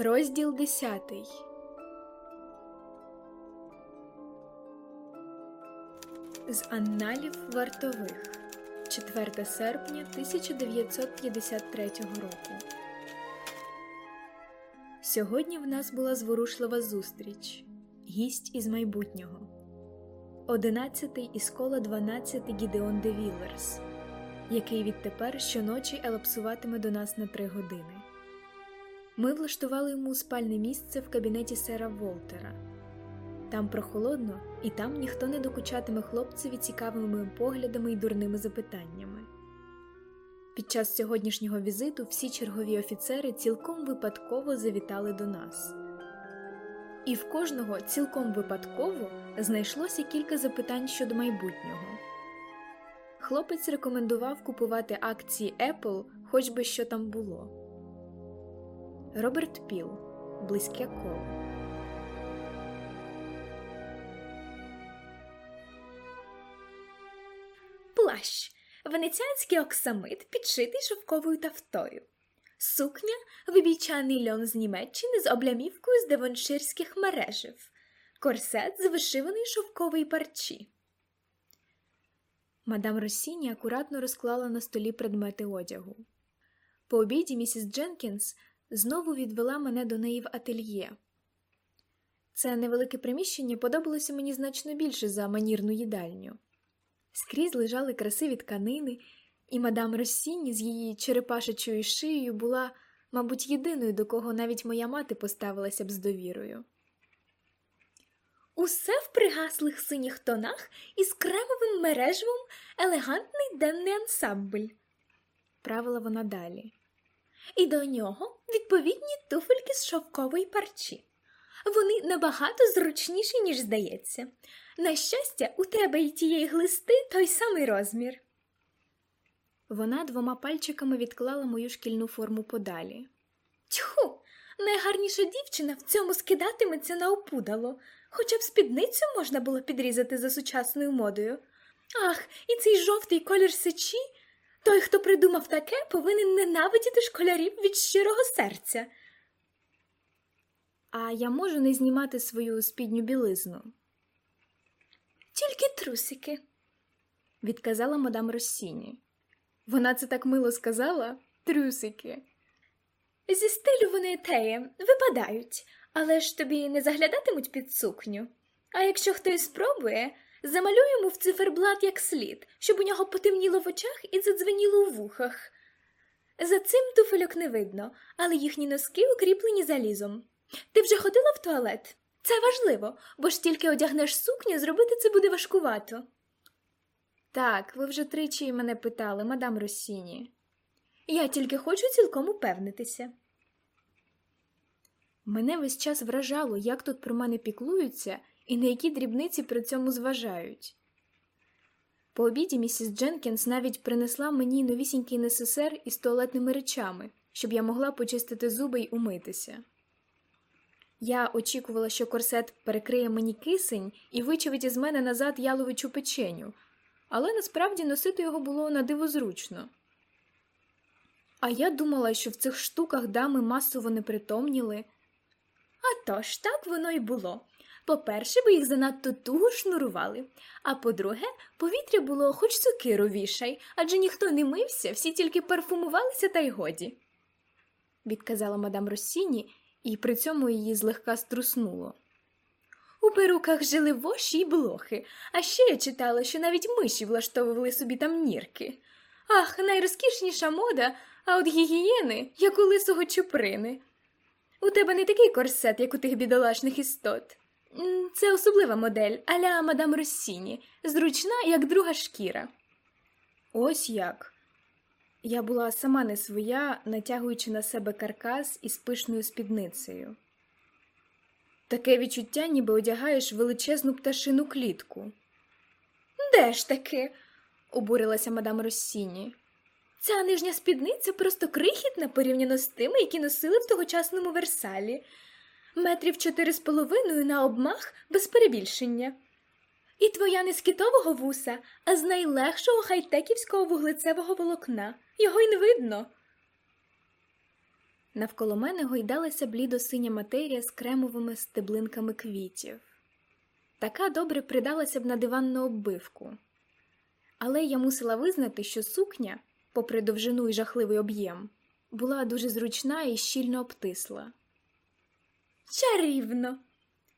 Розділ 10 З Анналів вартових 4 серпня 1953 року. Сьогодні в нас була зворушлива зустріч. Гість із майбутнього. Одинадцятий із кола 12 Гідеон де Віллерс, який відтепер щоночі елапсуватиме до нас на три години. Ми влаштували йому спальне місце в кабінеті сера Волтера. Там прохолодно, і там ніхто не докучатиме хлопцеві цікавими поглядами і дурними запитаннями. Під час сьогоднішнього візиту всі чергові офіцери цілком випадково завітали до нас. І в кожного цілком випадково знайшлося кілька запитань щодо майбутнього. Хлопець рекомендував купувати акції Apple, хоч би що там було. Роберт Піл Близьке коло. Плащ. Венеціанський оксамит, підшитий шовковою тафтою. Сукня вибійчаний льон з Німеччини з облямівкою з девонширських мережів. Корсет з вишиваної шовкової парчі. Мадам Росіні акуратно розклала на столі предмети одягу. По обіді місіс Дженкінс знову відвела мене до неї в ательє. Це невелике приміщення подобалося мені значно більше за манірну їдальню. Скрізь лежали красиві тканини, і мадам Росіні з її черепашечою шиєю була, мабуть, єдиною, до кого навіть моя мати поставилася б з довірою. Усе в пригаслих синіх тонах із кремовим мережевом елегантний денний ансамбль. Правила вона далі. І до нього відповідні туфельки з шовкової парчі. Вони набагато зручніші, ніж здається. На щастя, у тебе і тієї глисти той самий розмір. Вона двома пальчиками відклала мою шкільну форму подалі. Тьху, найгарніша дівчина в цьому скидатиметься на опудало, хоча б спідницю можна було підрізати за сучасною модою. Ах, і цей жовтий колір сечі. Той, хто придумав таке, повинен ненавидіти школярів від щирого серця. А я можу не знімати свою спідню білизну, Тільки трусики. відказала мадам Росіні. Вона це так мило сказала трюсики. Зі стилю вони теє випадають, але ж тобі не заглядатимуть під сукню. А якщо хтось спробує, замалюємо в циферблат як слід, щоб у нього потемніло в очах і задзвеніло у вухах. За цим туфельок не видно, але їхні носки укріплені залізом. Ти вже ходила в туалет? Це важливо, бо ж тільки одягнеш сукню, зробити це буде важкувато. Так, ви вже тричі мене питали, мадам Росіні. Я тільки хочу цілком упевнитися. Мене весь час вражало, як тут про мене піклуються і на які дрібниці при цьому зважають. По обіді місіс Дженкінс навіть принесла мені новісінький несесер із туалетними речами, щоб я могла почистити зуби й умитися. Я очікувала, що корсет перекриє мені кисень і вичавить із мене назад яловичу печеню, але насправді носити його було на диво зручно. А я думала, що в цих штуках дами масово непритомніли. А то ж так воно й було. По-перше, бо їх занадто туго шнурували, а по-друге, повітря було хоч сокиру вішай, адже ніхто не мився, всі тільки парфумувалися та й годі. відказала мадам Росіні, і при цьому її злегка струснуло. У перуках жили воші й блохи, а ще я читала, що навіть миші влаштовували собі там нірки. Ах, найрозкішніша мода, а от гігієни, як у лисого чуприни. У тебе не такий корсет, як у тих бідолашних істот. Це особлива модель, аля мадам Россіні, зручна, як друга шкіра. Ось як. Я була сама не своя, натягуючи на себе каркас із пишною спідницею. Таке відчуття, ніби одягаєш величезну пташину клітку, Де ж таки? обурилася мадам Россіні. Ця нижня спідниця просто крихітна порівняно з тими, які носили в тогочасному Версалі. Метрів чотири з половиною на обмах без перебільшення. І твоя не з китового вуса, а з найлегшого хайтеківського вуглецевого волокна. Його й не видно. Навколо мене гойдалася блідо-синя матерія з кремовими стеблинками квітів. Така добре придалася б на диванну оббивку. Але я мусила визнати, що сукня, попри довжину і жахливий об'єм, була дуже зручна і щільно обтисла. Чарівно.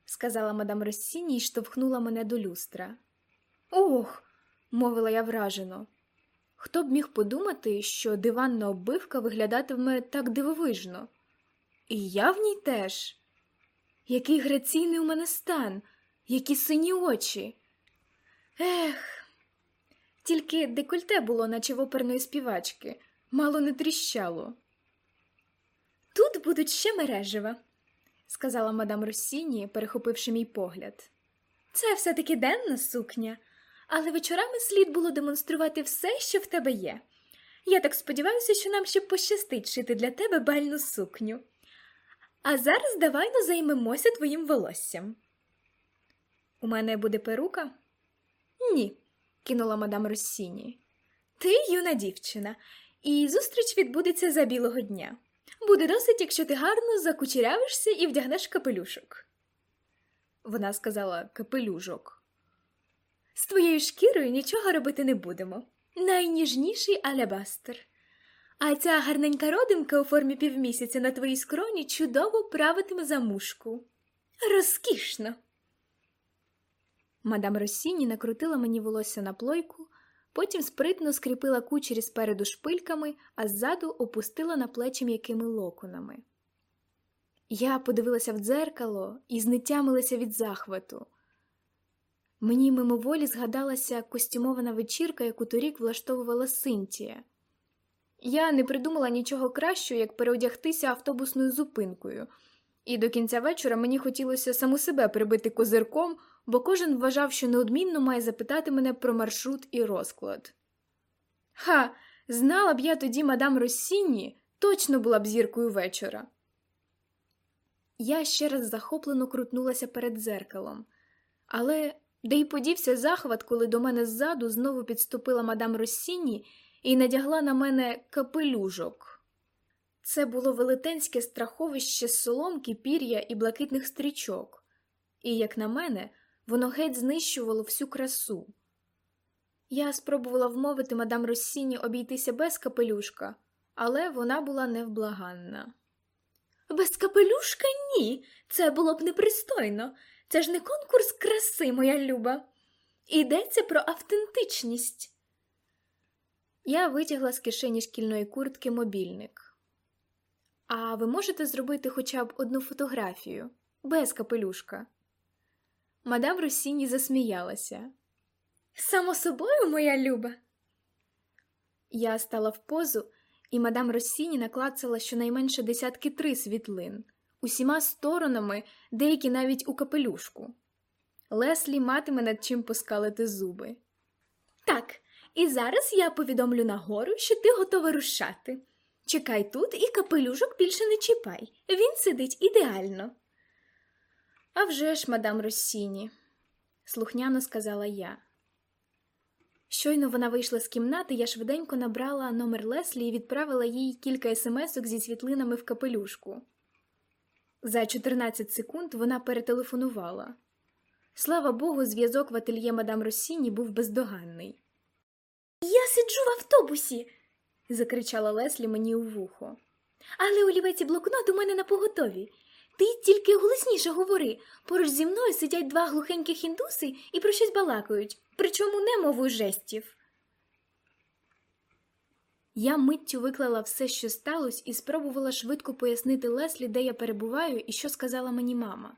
сказала мадам Россіні і штовхнула мене до люстра. Ох, мовила я вражено. Хто б міг подумати, що диванна оббивка виглядатиме так дивовижно? І я в ній теж. Який граційний у мене стан, які сині очі. Ех, тільки декольте було, наче в оперної співачки, мало не тріщало, Тут будуть ще мережева. Сказала мадам Россіні, перехопивши мій погляд. Це все-таки денна сукня, але вечорами слід було демонструвати все, що в тебе є. Я так сподіваюся, що нам ще пощастить шити для тебе бальну сукню. А зараз давай ну займемося твоїм волоссям. У мене буде перука? Ні, кинула мадам Россіні. Ти юна дівчина, і зустріч відбудеться за білого дня. Буде досить, якщо ти гарно закучерявишся і вдягнеш капелюшок. Вона сказала капелюжок. З твоєю шкірою нічого робити не будемо. Найніжніший алябастер. А ця гарненька родинка у формі півмісяця на твоїй скроні чудово правитиме за мушку. Розкішно. Мадам Россіні накрутила мені волосся на плойку, потім спритно скріпила кучері спереду шпильками, а ззаду опустила на плечі м'якими локонами. Я подивилася в дзеркало і знетямилася від захвату. Мені мимоволі згадалася костюмована вечірка, яку торік влаштовувала Синтія. Я не придумала нічого кращого, як переодягтися автобусною зупинкою, і до кінця вечора мені хотілося саму себе прибити козирком, бо кожен вважав, що неодмінно має запитати мене про маршрут і розклад. Ха, знала б я тоді мадам Россіні, точно була б зіркою вечора. Я ще раз захоплено крутнулася перед дзеркалом, але де й подівся захват, коли до мене ззаду знову підступила мадам Россіні і надягла на мене капелюжок. Це було велетенське страховище з соломки, пір'я і блакитних стрічок, і, як на мене, воно геть знищувало всю красу. Я спробувала вмовити мадам Россіні обійтися без капелюшка, але вона була невблаганна. Без капелюшка ні. Це було б непристойно. Це ж не конкурс краси, моя люба. Йдеться про автентичність. Я витягла з кишені шкільної куртки мобільник. А ви можете зробити хоча б одну фотографію без капелюшка? Мадам Росіні засміялася. Само собою, моя люба. Я стала в позу, і мадам Росіні наклацала щонайменше десятки три світлин, усіма сторонами, деякі навіть у капелюшку. Леслі матиме над чим поскалити зуби. Так, і зараз я повідомлю нагору, що ти готова рушати. Чекай тут і капелюшок більше не чіпай. Він сидить ідеально. «А вже ж, мадам Россіні», – слухняно сказала я. Щойно вона вийшла з кімнати, я швиденько набрала номер Леслі і відправила їй кілька смс-ок зі світлинами в капелюшку. За 14 секунд вона перетелефонувала. Слава Богу, зв'язок в ательє мадам Россіні був бездоганний. Я сиджу в автобусі, закричала Леслі мені у вухо. але олівець і блокнот у мене на поготові. Ти тільки голосніше говори. Поруч зі мною сидять два глухеньких індуси і про щось балакають, причому не мовою жестів. Я миттю виклала все, що сталося, і спробувала швидко пояснити Леслі, де я перебуваю і що сказала мені мама.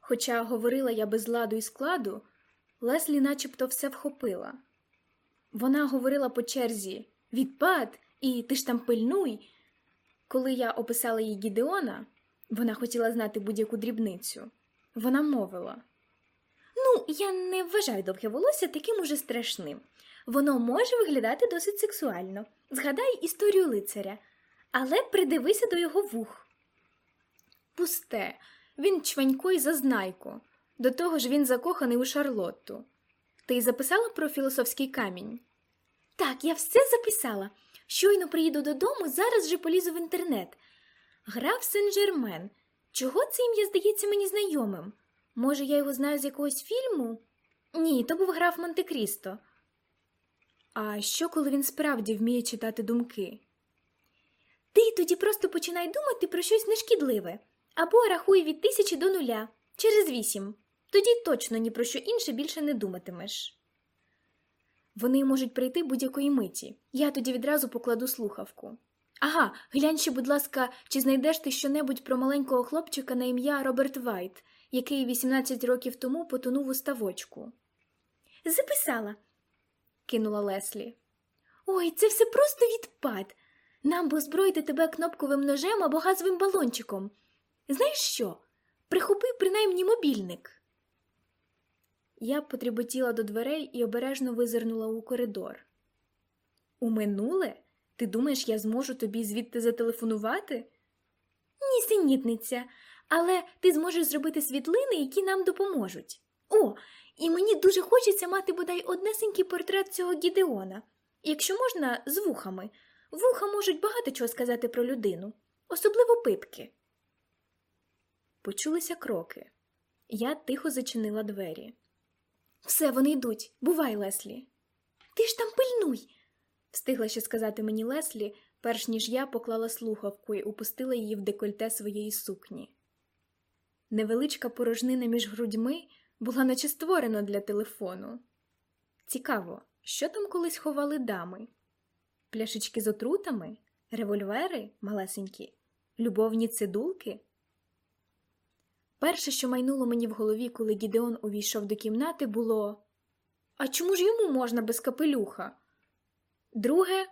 Хоча говорила я без ладу і складу, Леслі начебто все вхопила. Вона говорила по черзі відпад і ти ж там пильнуй. Коли я описала їй Гідеона, вона хотіла знати будь-яку дрібницю. Вона мовила. Ну, я не вважаю довге волосся таким уже страшним. Воно може виглядати досить сексуально. Згадай історію лицаря, але придивися до його вух. Пусте, він чванько й зазнайко. До того ж він закоханий у Шарлотту. Ти записала про філософський камінь? Так, я все записала. Щойно приїду додому, зараз же полізу в інтернет. Граф Сен-Жермен. Чого це ім'я здається мені знайомим? Може, я його знаю з якогось фільму? Ні, то був граф Монте-Крісто. А що, коли він справді вміє читати думки? Ти тоді просто починай думати про щось нешкідливе або рахуй від тисячі до нуля через вісім. Тоді точно ні про що інше більше не думатимеш. Вони можуть прийти будь-якої миті. Я тоді відразу покладу слухавку. Ага, глянь ще, будь ласка, чи знайдеш ти щонебудь про маленького хлопчика на ім'я Роберт Вайт, який 18 років тому потонув у ставочку. Записала, кинула Леслі. Ой, це все просто відпад. Нам би озброїти тебе кнопковим ножем або газовим балончиком. Знаєш що? Прихопи принаймні мобільник. Я потріботіла до дверей і обережно визирнула у коридор. У минуле? Ти думаєш, я зможу тобі звідти зателефонувати? Нісенітниця, але ти зможеш зробити світлини, які нам допоможуть. О, і мені дуже хочеться мати бодай однесенький портрет цього Гідеона, якщо можна, з вухами. Вуха можуть багато чого сказати про людину, особливо пипки. Почулися кроки. Я тихо зачинила двері. Все, вони йдуть. Бувай, Леслі. Ти ж там пильнуй, встигла ще сказати мені Леслі, перш ніж я поклала слухавку і упустила її в декольте своєї сукні. Невеличка порожнина між грудьми була наче створена для телефону. Цікаво, що там колись ховали дами? Пляшечки з отрутами, револьвери малесенькі, любовні цидулки. Перше, що майнуло мені в голові, коли Гідеон увійшов до кімнати, було А чому ж йому можна без капелюха? Друге,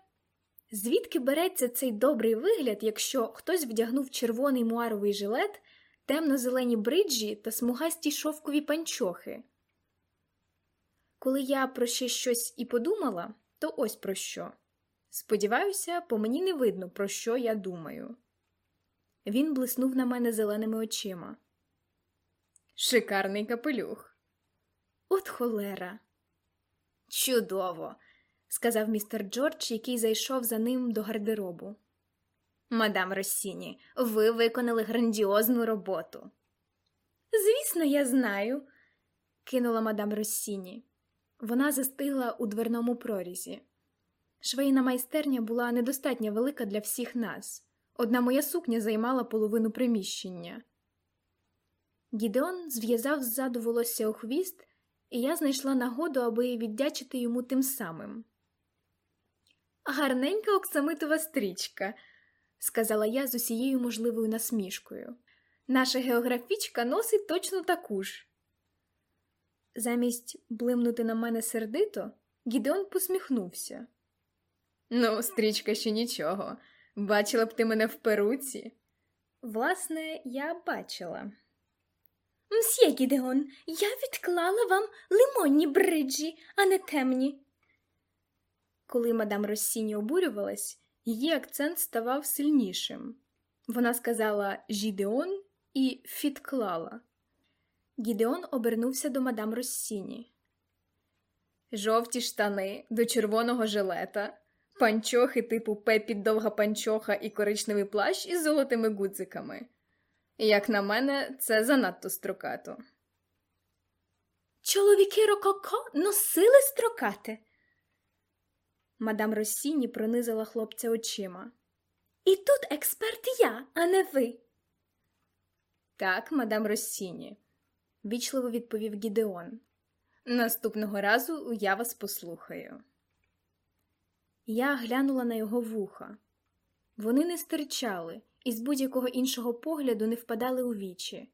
звідки береться цей добрий вигляд, якщо хтось вдягнув червоний муаровий жилет, темно-зелені бриджі та смугасті шовкові панчохи? Коли я про ще щось і подумала, то ось про що. Сподіваюся, по мені не видно, про що я думаю. Він блиснув на мене зеленими очима. Шикарний капелюх. От холера. Чудово, сказав містер Джордж, який зайшов за ним до гардеробу. Мадам Россіні, ви виконали грандіозну роботу. Звісно, я знаю, кинула мадам Россіні. Вона застигла у дверному прорізі. Швейна майстерня була недостатньо велика для всіх нас. Одна моя сукня займала половину приміщення. Гідеон зв'язав ззаду волосся у хвіст, і я знайшла нагоду, аби віддячити йому тим самим. Гарненька оксамитова стрічка, сказала я з усією можливою насмішкою. Наша географічка носить точно таку ж. Замість блимнути на мене сердито, Гідеон посміхнувся. Ну, стрічка ще нічого. Бачила б ти мене в перуці. Власне, я бачила. Мсьє Гідеон, я відклала вам лимонні бриджі, а не темні. Коли мадам Россіні обурювалась, її акцент ставав сильнішим. Вона сказала Жідеон і фітклала. Гідеон обернувся до мадам Россіні. Жовті штани до червоного жилета, панчохи типу пепі довга панчоха і коричневий плащ із золотими гудзиками. Як на мене, це занадто строкато. Чоловіки рококо носили строкати. Мадам Россіні пронизила хлопця очима. І тут експерт я, а не ви. Так, мадам Россіні, вічливо відповів Гідеон. Наступного разу я вас послухаю. Я глянула на його вуха. Вони не стирчали і з будь-якого іншого погляду не впадали у вічі.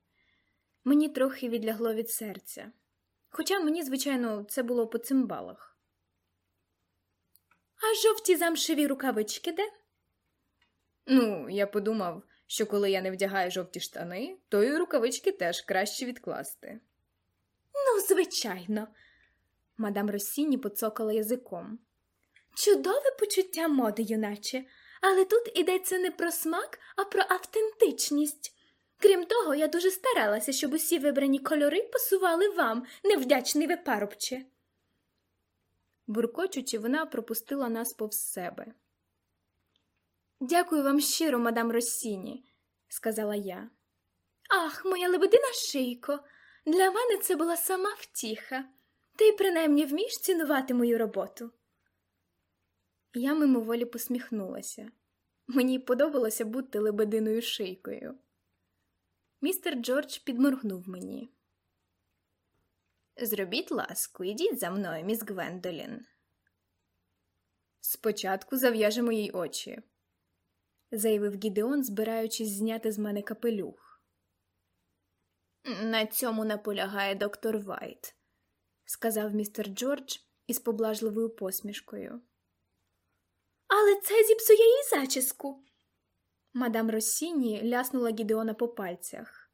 Мені трохи відлягло від серця. Хоча мені, звичайно, це було по цимбалах. А жовті замшеві рукавички де? Ну, я подумав, що коли я не вдягаю жовті штани, то і рукавички теж краще відкласти. Ну, звичайно, мадам Росіні поцокала язиком. Чудове почуття моди, юначе, але тут йдеться не про смак, а про автентичність. Крім того, я дуже старалася, щоб усі вибрані кольори пасували вам, невдячний ви парубче. Буркочучи, вона пропустила нас повз себе. Дякую вам щиро, мадам Россіні, сказала я. Ах, моя лебедина шийко, для мене це була сама втіха. Ти принаймні вмієш цінувати мою роботу. Я мимоволі посміхнулася. Мені подобалося бути лебединою шийкою. Містер Джордж підморгнув мені. Зробіть ласку, ідіть за мною, міс Гвендолін. Спочатку зав'яжемо їй очі, заявив Гідеон, збираючись зняти з мене капелюх. На цьому наполягає доктор Вайт, сказав містер Джордж із поблажливою посмішкою. Але це зіпсує їй зачіску. Мадам Росіні ляснула Гідеона по пальцях.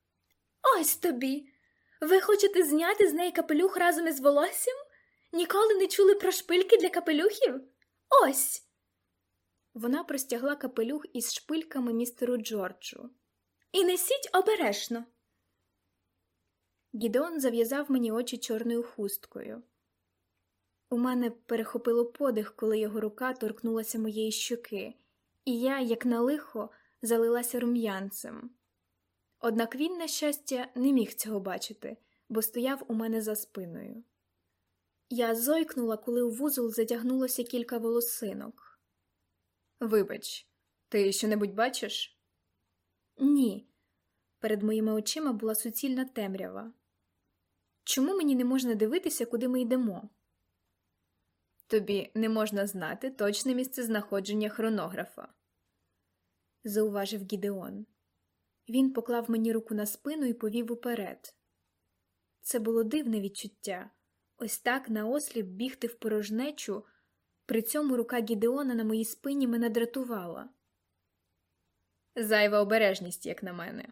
Ось тобі. Ви хочете зняти з неї капелюх разом із волоссям? Ніколи не чули про шпильки для капелюхів? Ось. Вона простягла капелюх із шпильками містеру Джорджу. І несіть обережно. Гідеон зав'язав мені очі чорною хусткою. У мене перехопило подих, коли його рука торкнулася моєї щоки, і я, як на лихо, залилася рум'янцем. Однак він, на щастя, не міг цього бачити, бо стояв у мене за спиною. Я зойкнула, коли у вузол затягнулося кілька волосинок. Вибач, ти що-небудь бачиш? Ні. Перед моїми очима була суцільна темрява. Чому мені не можна дивитися, куди ми йдемо? Тобі не можна знати точне місце знаходження хронографа, зауважив Гідеон. Він поклав мені руку на спину і повів уперед. Це було дивне відчуття ось так наосліп бігти в порожнечу, при цьому рука Гідеона на моїй спині мене дратувала. Зайва обережність, як на мене.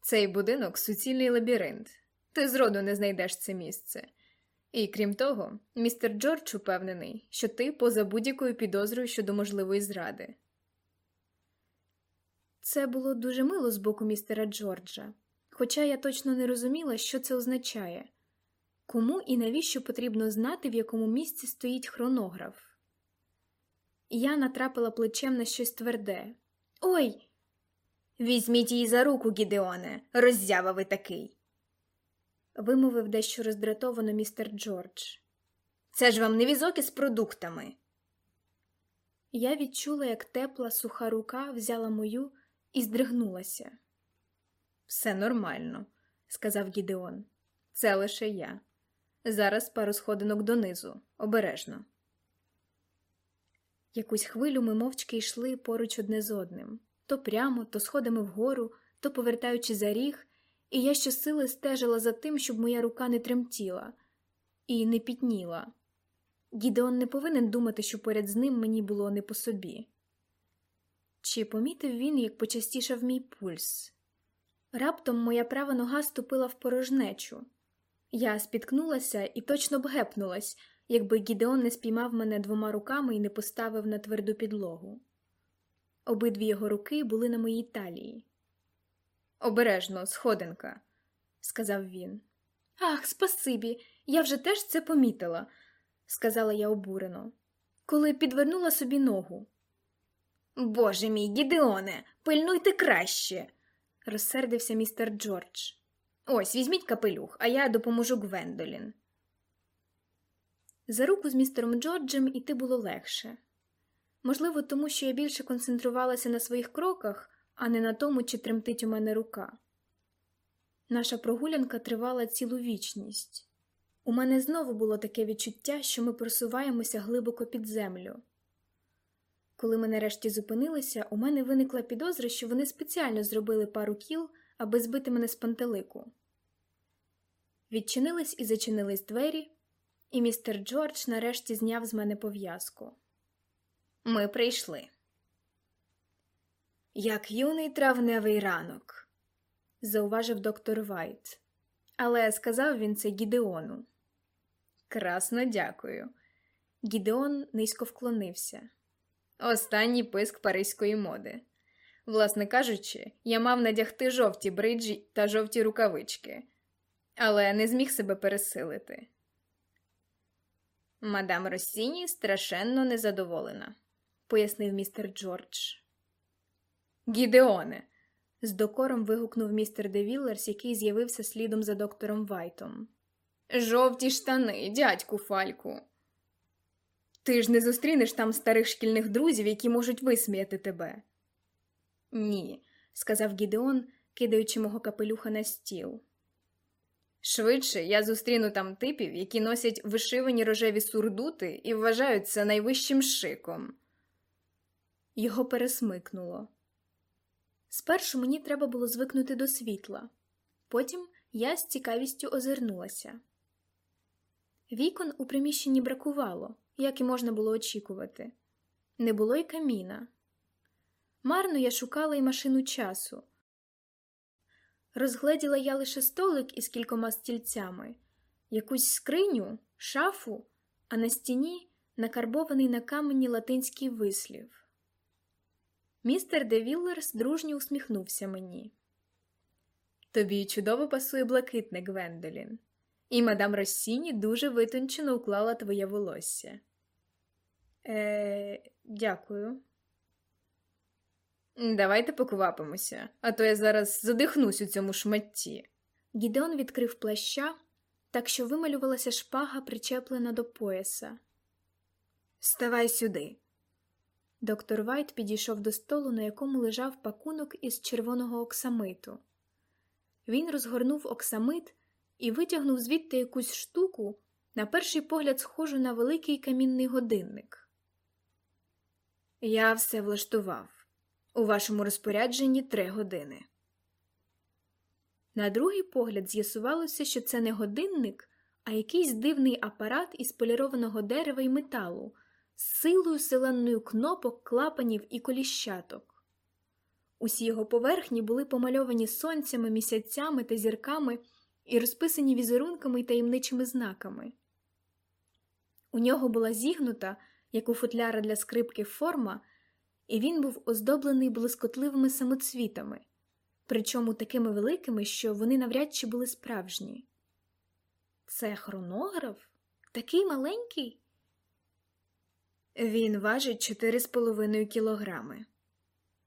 Цей будинок суцільний лабіринт. Ти зроду не знайдеш це місце. І крім того, містер Джордж упевнений, що ти поза будь-якою підозрою щодо можливої зради. Це було дуже мило з боку містера Джорджа, хоча я точно не розуміла, що це означає кому і навіщо потрібно знати, в якому місці стоїть хронограф. Я натрапила плечем на щось тверде. Ой! Візьміть її за руку, Гідеоне, роззява ви такий. Вимовив дещо роздратовано містер Джордж. Це ж вам не візок із продуктами. Я відчула, як тепла суха рука взяла мою і здригнулася. Все нормально, сказав Гідеон. Це лише я. Зараз пару сходинок донизу, обережно. Якусь хвилю ми мовчки йшли поруч одне з одним то прямо, то сходами вгору, то повертаючи за ріг, і я щосили стежила за тим, щоб моя рука не тремтіла і не пітніла. Гідеон не повинен думати, що поряд з ним мені було не по собі. Чи помітив він, як почастішав мій пульс? Раптом моя права нога ступила в порожнечу. Я спіткнулася і точно б гепнулась, якби Гідеон не спіймав мене двома руками і не поставив на тверду підлогу. Обидві його руки були на моїй талії. Обережно, сходинка, сказав він. Ах, спасибі, я вже теж це помітила, сказала я обурено, коли підвернула собі ногу. Боже мій, Гідеоне, пильнуйте краще, розсердився містер Джордж. Ось візьміть капелюх, а я допоможу Гвендолін. За руку з містером Джорджем іти було легше. Можливо, тому що я більше концентрувалася на своїх кроках, а не на тому, чи тремтить у мене рука. Наша прогулянка тривала цілу вічність. У мене знову було таке відчуття, що ми просуваємося глибоко під землю. Коли ми нарешті зупинилися, у мене виникла підозра, що вони спеціально зробили пару кіл, аби збити мене з пантелику. Відчинились і зачинились двері, і містер Джордж нарешті зняв з мене пов'язку. Ми прийшли. Як юний травневий ранок, зауважив доктор Вайт. Але сказав він це Гідеону. Красно дякую. Гідеон низько вклонився. Останній писк паризької моди. Власне кажучи, я мав надягти жовті бриджі та жовті рукавички, але не зміг себе пересилити. Мадам Росіні страшенно незадоволена, пояснив містер Джордж. Гідеоне, з докором вигукнув містер Девіллерс, який з'явився слідом за доктором Вайтом. Жовті штани, дядьку Фальку. Ти ж не зустрінеш там старих шкільних друзів, які можуть висміяти тебе. Ні, сказав Гідеон, кидаючи мого капелюха на стіл. Швидше я зустріну там типів, які носять вишивані рожеві сурдути і вважають це найвищим шиком. Його пересмикнуло. Спершу мені треба було звикнути до світла, потім я з цікавістю озирнулася. Вікон у приміщенні бракувало, як і можна було очікувати. Не було й каміна. Марно я шукала й машину часу. Розгледіла я лише столик із кількома стільцями, якусь скриню, шафу, а на стіні накарбований на камені латинський вислів. Містер Девіллерс дружньо усміхнувся мені. Тобі чудово пасує блакитне, Гвендолін, і мадам Россіні дуже витончено уклала твоє волосся. Е, дякую. Давайте поквапимося, а то я зараз задихнусь у цьому шматті. Гідеон відкрив плаща, так що вималювалася шпага, причеплена до пояса. Ставай сюди. Доктор Вайт підійшов до столу, на якому лежав пакунок із червоного оксамиту. Він розгорнув оксамит і витягнув звідти якусь штуку, на перший погляд, схожу на великий камінний годинник. Я все влаштував. У вашому розпорядженні три години. На другий погляд з'ясувалося, що це не годинник, а якийсь дивний апарат із полірованого дерева і металу силою селенною кнопок, клапанів і коліщаток. Усі його поверхні були помальовані сонцями, місяцями та зірками і розписані візерунками й таємничими знаками. У нього була зігнута, як у футляра для скрипки, форма, і він був оздоблений блискотливими самоцвітами, причому такими великими, що вони навряд чи були справжні. Це хронограф? Такий маленький? Він важить чотири з половиною кілограми,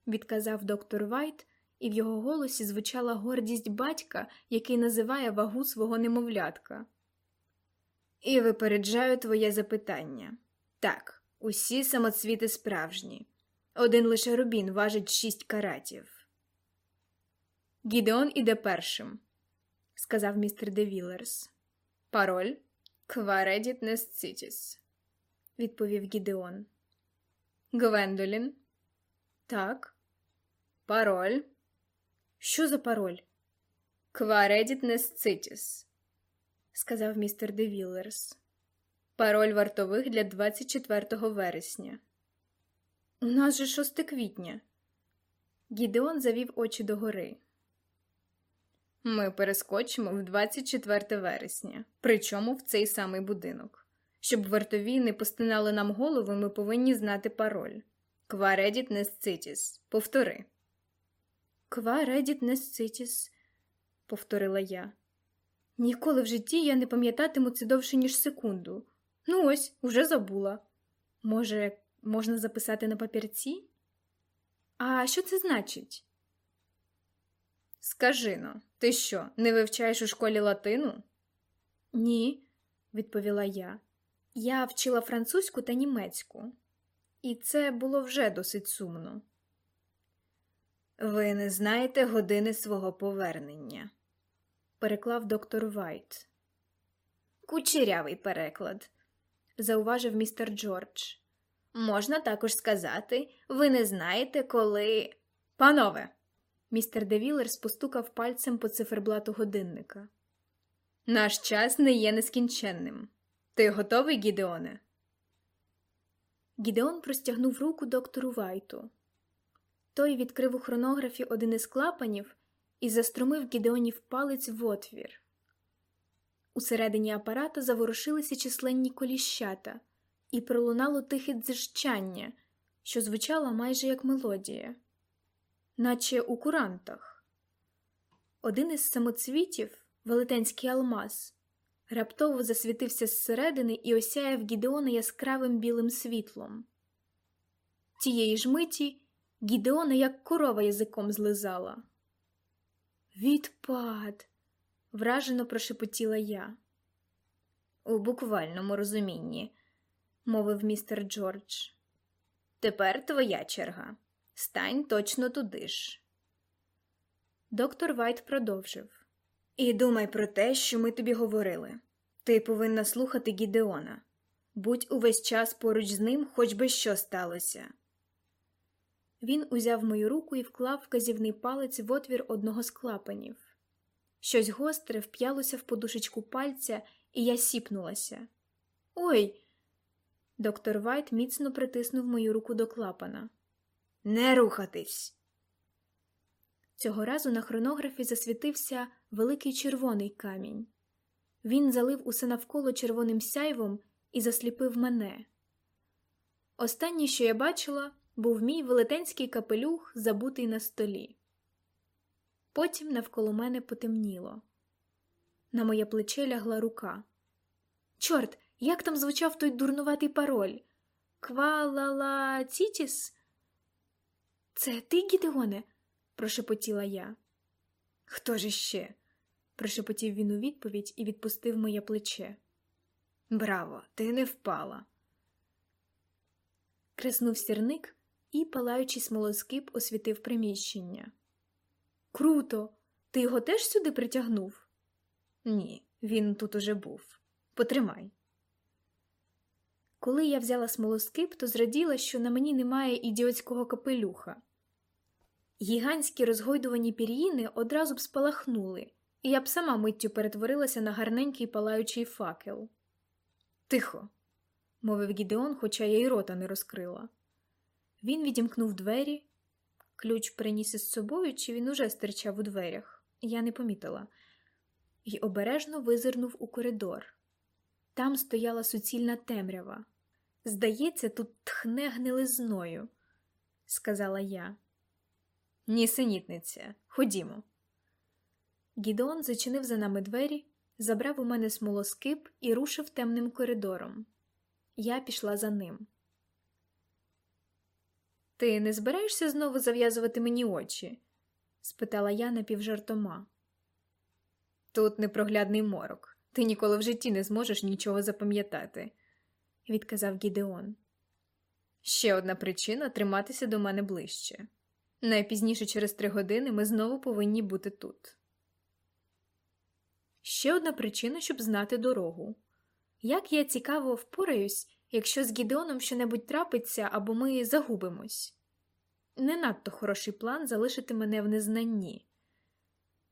відказав доктор Вайт, і в його голосі звучала гордість батька, який називає вагу свого немовлятка. І випереджаю твоє запитання. Так, усі самоцвіти справжні. Один лише рубін важить шість каратів. Гідеон іде першим, сказав містер Девілерс. Пароль Qua redit nescitis, відповів Гідеон. Гвендолін. Так. Пароль. Що за пароль? Qua redit nescitis, сказав містер Девілерс. Пароль вартових для 24 вересня. У нас же 6 квітня. Гідеон завів очі догори. Ми перескочимо в 24 вересня, причому в цей самий будинок. Щоб вартові не постинали нам голови, ми повинні знати пароль. Кваредіт несцитіс. Повтори. Кваредіт несцитіс, повторила я. Ніколи в житті я не пам'ятатиму це довше, ніж секунду. Ну ось, уже забула. Може, можна записати на папірці? А що це значить? Скажи но, ти що, не вивчаєш у школі латину? Ні, відповіла я. Я вчила французьку та німецьку, і це було вже досить сумно. Ви не знаєте години свого повернення, переклав доктор Вайт. Кучерявий переклад, зауважив містер Джордж. Можна також сказати, ви не знаєте, коли. Панове. Містер Девілерс постукав пальцем по циферблату годинника. Наш час не є нескінченним. Ти готовий, Гідеоне? Гідеон простягнув руку доктору Вайту. Той відкрив у хронографі один із клапанів і заструмив Гідеонів палець в отвір. Усередині апарата заворушилися численні коліщата і пролунало тихе дзижчання, що звучало майже як мелодія, наче у курантах. Один із самоцвітів, велетенський алмаз, раптово засвітився зсередини і осяяв Гідеона яскравим білим світлом. Тієї ж миті Гідеона, як корова язиком злизала. Відпад, вражено прошепотіла я. У буквальному розумінні, мовив містер Джордж. Тепер твоя черга. Стань точно туди ж. Доктор Вайт продовжив. І думай про те, що ми тобі говорили. Ти повинна слухати Гідеона. Будь увесь час поруч з ним, хоч би що сталося. Він узяв мою руку і вклав вказівний палець в отвір одного з клапанів. Щось гостре вп'ялося в подушечку пальця, і я сіпнулася. Ой. Доктор Вайт міцно притиснув мою руку до клапана. Не рухатись. Цього разу на хронографі засвітився великий червоний камінь. Він залив усе навколо червоним сяйвом і засліпив мене. Останнє, що я бачила, був мій велетенський капелюх, забутий на столі. Потім навколо мене потемніло. На моє плече лягла рука. Чорт, як там звучав той дурнуватий пароль? Квалала Цітіс? Це ти, Гідеоне? прошепотіла я. Хто ж іще? Прошепотів він у відповідь і відпустив моє плече. Браво, ти не впала. Креснув сірник і, палаючий смолоскип, освітив приміщення. Круто! Ти його теж сюди притягнув? Ні, він тут уже був. Потримай. Коли я взяла смолоскип, то зраділа, що на мені немає ідіотського капелюха. Гігантські розгойдувані пір'їни одразу б спалахнули, і я б сама миттю перетворилася на гарненький палаючий факел. Тихо, мовив Гідеон, хоча я й рота не розкрила. Він відімкнув двері, ключ приніс із собою, чи він уже стирчав у дверях, я не помітила, і обережно визирнув у коридор. Там стояла суцільна темрява. Здається, тут тхне гнилизною, сказала я. Нісенітниця, ходімо. Гідеон зачинив за нами двері, забрав у мене смолоскип і рушив темним коридором. Я пішла за ним. Ти не збираєшся знову зав'язувати мені очі? спитала я напівжартома. Тут непроглядний морок. Ти ніколи в житті не зможеш нічого запам'ятати, відказав Гідеон. Ще одна причина триматися до мене ближче. Найпізніше через три години ми знову повинні бути тут. Ще одна причина, щоб знати дорогу. Як я цікаво впораюсь, якщо з Гідеоном щонебудь трапиться або ми загубимось. Не надто хороший план залишити мене в незнанні.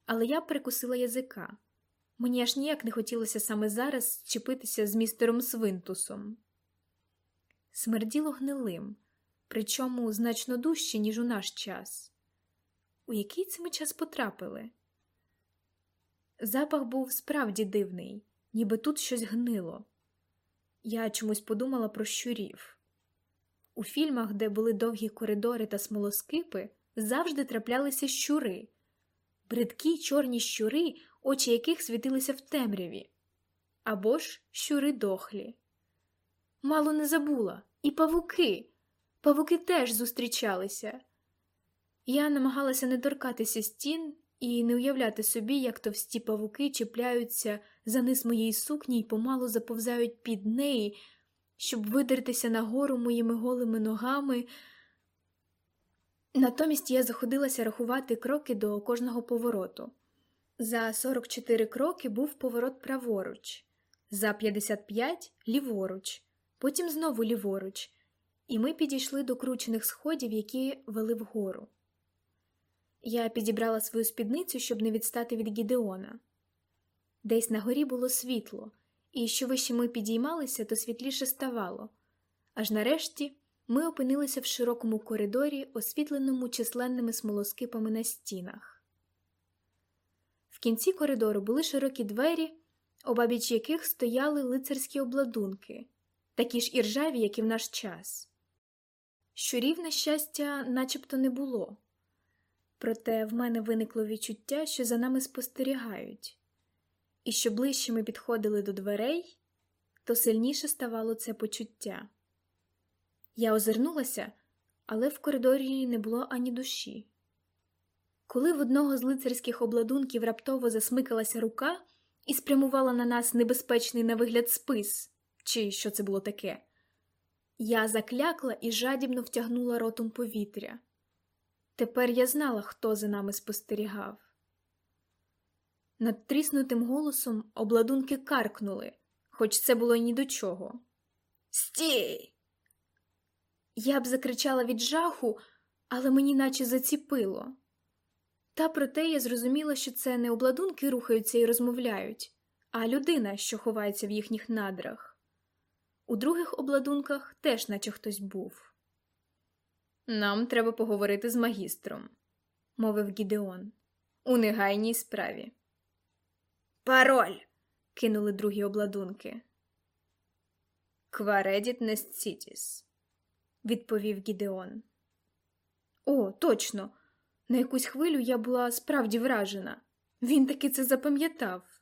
Але я прикусила язика. Мені аж ніяк не хотілося саме зараз чіпитися з містером Свинтусом. Смерділо гнилим, причому значно дужче, ніж у наш час. У який це ми час потрапили? Запах був справді дивний, ніби тут щось гнило. Я чомусь подумала про щурів. У фільмах, де були довгі коридори та смолоскипи, завжди траплялися щури, бридкі чорні щури, очі яких світилися в темряві, або ж щури дохлі. Мало не забула, і павуки. Павуки теж зустрічалися. Я намагалася не торкатися стін і не уявляти собі, як товсті павуки чіпляються за низ моєї сукні і помалу заповзають під неї, щоб видертися нагору моїми голими ногами. Натомість я заходилася рахувати кроки до кожного повороту. За 44 кроки був поворот праворуч, за 55 ліворуч, потім знову ліворуч, і ми підійшли до кручених сходів, які вели вгору. Я підібрала свою спідницю, щоб не відстати від Гідеона. Десь на горі було світло, і що вище ми підіймалися, то світліше ставало. Аж нарешті ми опинилися в широкому коридорі, освітленому численними смолоскипами на стінах. В кінці коридору були широкі двері, обабіч яких стояли лицарські обладунки, такі ж іржаві, як і в наш час. Щурів, на щастя, начебто не було. Проте в мене виникло відчуття, що за нами спостерігають, і що ближче ми підходили до дверей, то сильніше ставало це почуття. Я озирнулася, але в коридорі не було ані душі. Коли в одного з лицарських обладунків раптово засмикалася рука і спрямувала на нас небезпечний на вигляд спис, чи що це було таке, я заклякла і жадібно втягнула ротом повітря. Тепер я знала, хто за нами спостерігав. Над тріснутим голосом обладунки каркнули, хоч це було ні до чого. Стій! Я б закричала від жаху, але мені наче заціпило. Та проте я зрозуміла, що це не обладунки рухаються і розмовляють, а людина, що ховається в їхніх надрах. У других обладунках теж наче хтось був. Нам треба поговорити з магістром, мовив Гідеон, у негайній справі. Пароль. кинули другі обладунки. Кваредіт несцітіс, відповів Гідеон. О, точно. На якусь хвилю я була справді вражена. Він таки це запам'ятав.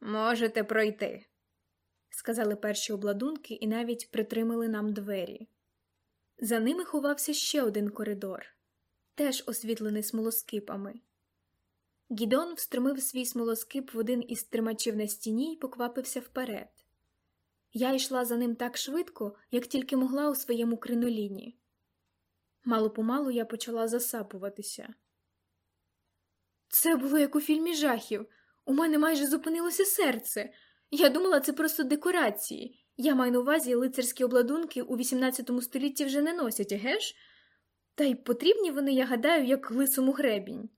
Можете пройти, сказали перші обладунки і навіть притримали нам двері. За ними ховався ще один коридор, теж освітлений смолоскипами. Гідон встромив свій смолоскип в один із тримачів на стіні і поквапився вперед. Я йшла за ним так швидко, як тільки могла у своєму криноліні. Мало помалу я почала засапуватися. Це було як у фільмі жахів. У мене майже зупинилося серце. Я думала, це просто декорації. Я маю на увазі лицарські обладунки у XVIII столітті вже не носять, еге ж? Та й потрібні вони, я гадаю, як лисому гребінь.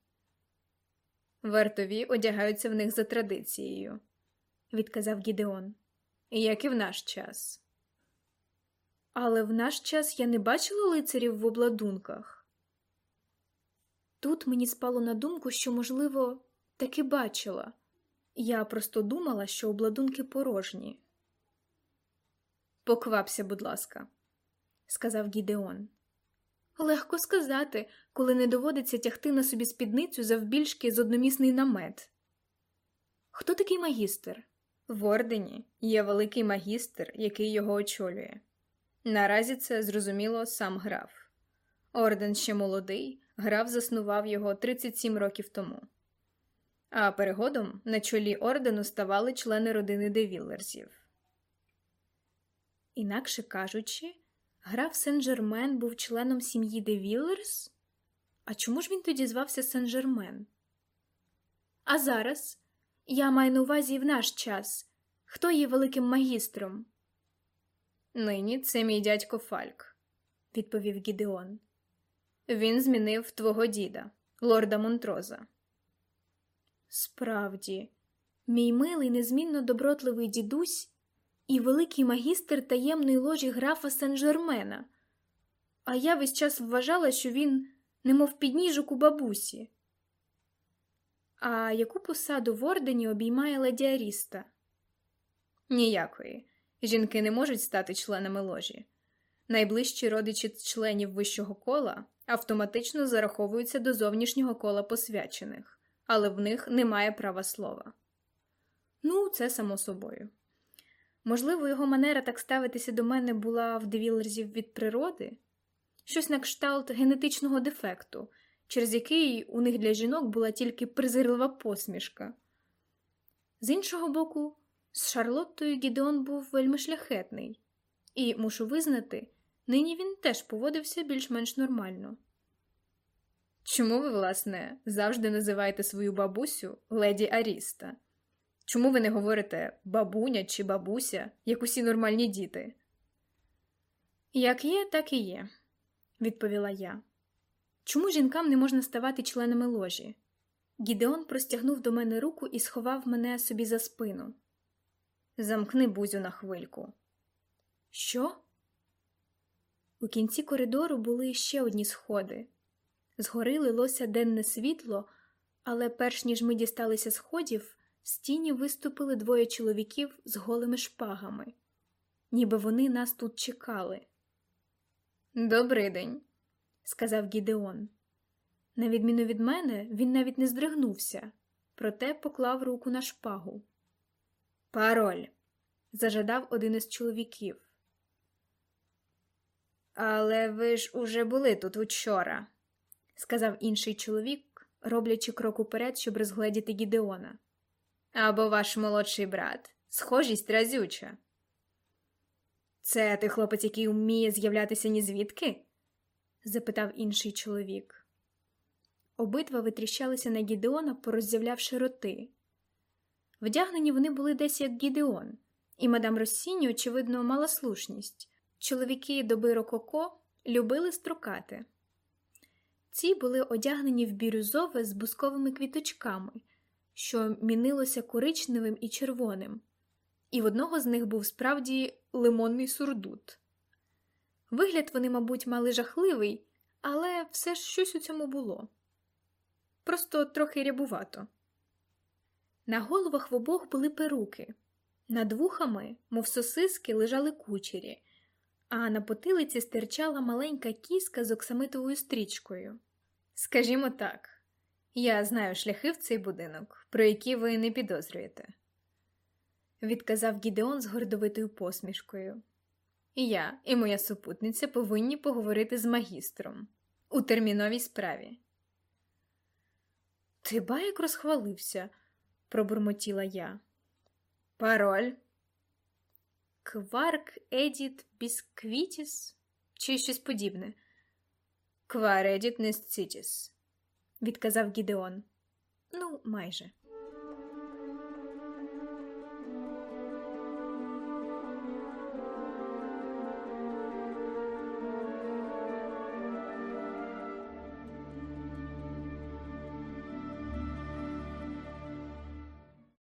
Вартові одягаються в них за традицією, відказав Гідеон, як і в наш час. Але в наш час я не бачила лицарів в обладунках. Тут мені спало на думку, що, можливо, таки бачила. Я просто думала, що обладунки порожні. Поквапся, будь ласка, сказав Гідеон. Легко сказати, коли не доводиться тягти на собі спідницю завбільшки з одномісний намет. Хто такий магістр? В ордені є великий магістр, який його очолює. Наразі це зрозуміло сам граф. Орден ще молодий, граф заснував його 37 років тому. А перегодом на чолі ордену ставали члени родини Девіллерсів. Інакше кажучи, граф Сен-Жермен був членом сім'ї Девіллерс? А чому ж він тоді звався Сен-Жермен? А зараз я маю на увазі в наш час хто є великим магістром? Нині це мій дядько Фальк, відповів Гідеон. Він змінив твого діда, лорда Монтроза. Справді, мій милий, незмінно добротливий дідусь і великий магістр таємної ложі графа Сен-Жермена. А я весь час вважала, що він, немов підніжок у бабусі. А яку посаду в ордені обіймає леді Аріста? Ніякої. Жінки не можуть стати членами ложі. Найближчі родичі членів вищого кола автоматично зараховуються до зовнішнього кола посвячених, але в них немає права слова. Ну, це само собою. Можливо, його манера так ставитися до мене була в девілерзів від природи, щось на кшталт генетичного дефекту, через який у них для жінок була тільки презирлива посмішка. З іншого боку, з Шарлоттою Гідеон був вельми шляхетний, і, мушу визнати, нині він теж поводився більш-менш нормально. Чому ви, власне, завжди називаєте свою бабусю леді Аріста? Чому ви не говорите бабуня чи бабуся, як усі нормальні діти? Як є, так і є, відповіла я. Чому жінкам не можна ставати членами ложі? Гідеон простягнув до мене руку і сховав мене собі за спину. Замкни бузю на хвильку. Що? У кінці коридору були ще одні сходи. Згори лилося денне світло, але перш ніж ми дісталися сходів, в стіні виступили двоє чоловіків з голими шпагами, ніби вони нас тут чекали. «Добрий день», – сказав Гідеон. На відміну від мене, він навіть не здригнувся, проте поклав руку на шпагу. Пароль, зажадав один із чоловіків. Але ви ж уже були тут учора, сказав інший чоловік, роблячи крок уперед, щоб розгледіти Гідеона. Або ваш молодший брат. Схожість разюча. Це ти хлопець, який вміє з'являтися ні звідки? запитав інший чоловік. Обидва витріщалися на Гідеона, пороззявлявши роти. Вдягнені вони були десь як Гідеон, і мадам Росіні, очевидно, мала слушність. Чоловіки доби Рококо любили строкати. Ці були одягнені в бірюзове з бусковими квіточками, що мінилося коричневим і червоним, і в одного з них був справді лимонний сурдут. Вигляд вони, мабуть, мали жахливий, але все ж щось у цьому було. Просто трохи рябувато. На головах в обох були перуки, над вухами, мов сосиски, лежали кучері, а на потилиці стирчала маленька кіска з оксамитовою стрічкою. Скажімо так, я знаю шляхи в цей будинок, про які ви не підозрюєте, відказав Гідеон з гордовитою посмішкою. Я, і моя супутниця повинні поговорити з магістром у терміновій справі. Ти ба як розхвалився, пробурмотіла я. Пароль. Кварк Едіт Бісквітіс чи щось подібне. Qua redit nescitis, відказав Гідеон. Ну, майже.